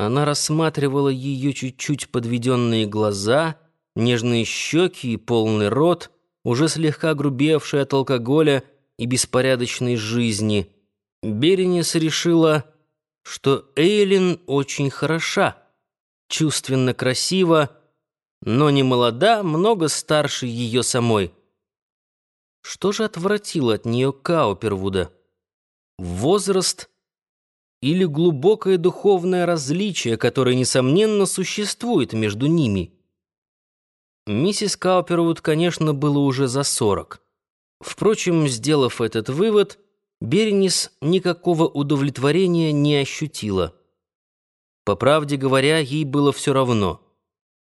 Она рассматривала ее чуть-чуть подведенные глаза, нежные щеки и полный рот, уже слегка грубевший от алкоголя и беспорядочной жизни. Беренис решила, что Эйлин очень хороша, чувственно красива, но не молода, много старше ее самой. Что же отвратило от нее Каупервуда? Возраст или глубокое духовное различие, которое, несомненно, существует между ними. Миссис Каупервуд, конечно, было уже за сорок. Впрочем, сделав этот вывод, Бернис никакого удовлетворения не ощутила. По правде говоря, ей было все равно.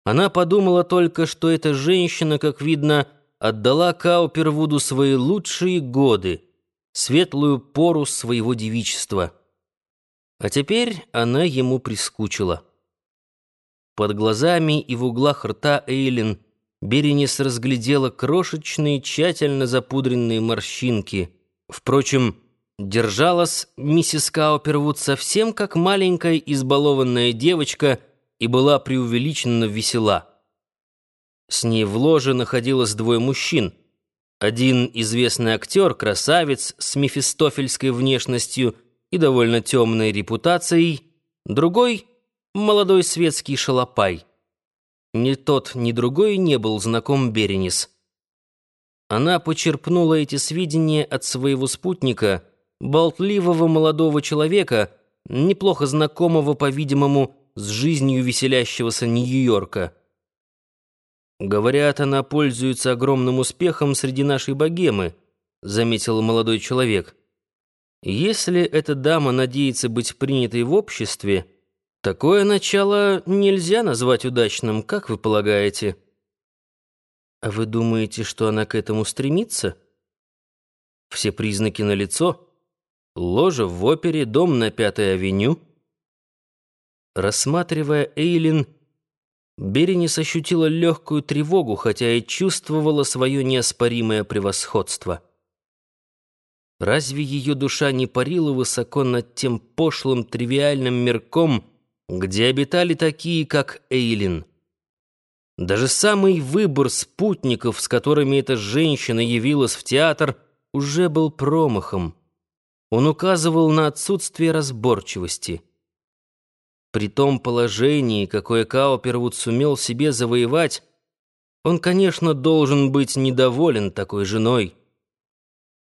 Она подумала только, что эта женщина, как видно, отдала Каупервуду свои лучшие годы, светлую пору своего девичества. А теперь она ему прискучила. Под глазами и в углах рта Эйлин Беренис разглядела крошечные, тщательно запудренные морщинки. Впрочем, держалась миссис Каупервуд совсем как маленькая избалованная девочка и была преувеличенно весела. С ней в ложе находилось двое мужчин. Один известный актер, красавец с мефистофельской внешностью — и довольно темной репутацией, другой — молодой светский шалопай. Ни тот, ни другой не был знаком Беренис. Она почерпнула эти сведения от своего спутника, болтливого молодого человека, неплохо знакомого, по-видимому, с жизнью веселящегося Нью-Йорка. «Говорят, она пользуется огромным успехом среди нашей богемы», — заметил молодой человек. Если эта дама надеется быть принятой в обществе, такое начало нельзя назвать удачным, как вы полагаете? А вы думаете, что она к этому стремится? Все признаки налицо. Ложа в опере, дом на Пятой авеню. Рассматривая Эйлин, Беренис ощутила легкую тревогу, хотя и чувствовала свое неоспоримое превосходство. Разве ее душа не парила высоко над тем пошлым тривиальным мирком, где обитали такие, как Эйлин? Даже самый выбор спутников, с которыми эта женщина явилась в театр, уже был промахом. Он указывал на отсутствие разборчивости. При том положении, какое Каупервуд сумел себе завоевать, он, конечно, должен быть недоволен такой женой.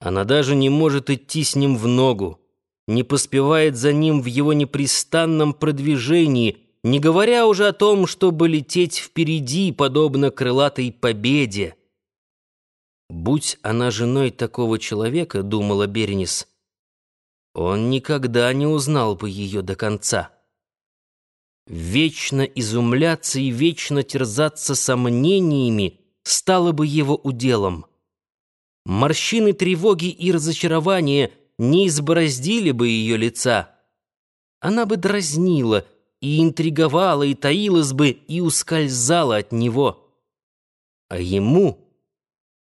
Она даже не может идти с ним в ногу, не поспевает за ним в его непрестанном продвижении, не говоря уже о том, чтобы лететь впереди, подобно крылатой победе. «Будь она женой такого человека, — думала Бернис, — он никогда не узнал бы ее до конца. Вечно изумляться и вечно терзаться сомнениями стало бы его уделом». Морщины тревоги и разочарования не избороздили бы ее лица. Она бы дразнила и интриговала, и таилась бы, и ускользала от него. А ему,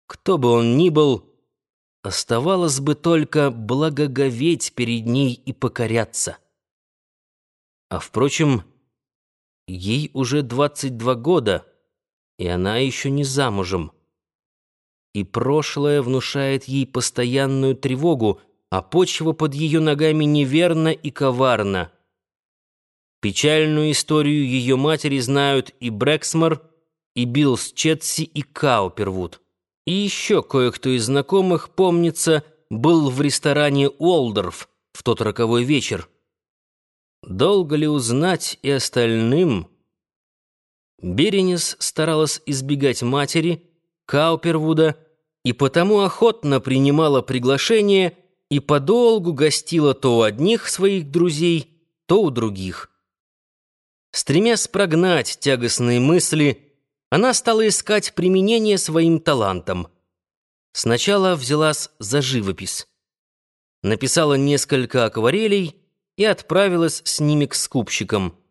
кто бы он ни был, оставалось бы только благоговеть перед ней и покоряться. А впрочем, ей уже двадцать два года, и она еще не замужем и прошлое внушает ей постоянную тревогу, а почва под ее ногами неверна и коварна. Печальную историю ее матери знают и Брэксмор, и Билс Чэдси, и Каупервуд. И еще кое-кто из знакомых, помнится, был в ресторане Уолдорф в тот роковой вечер. Долго ли узнать и остальным? Беренис старалась избегать матери, Каупервуда, и потому охотно принимала приглашение и подолгу гостила то у одних своих друзей, то у других. Стремясь прогнать тягостные мысли, она стала искать применение своим талантам. Сначала взялась за живопись. Написала несколько акварелей и отправилась с ними к скупщикам –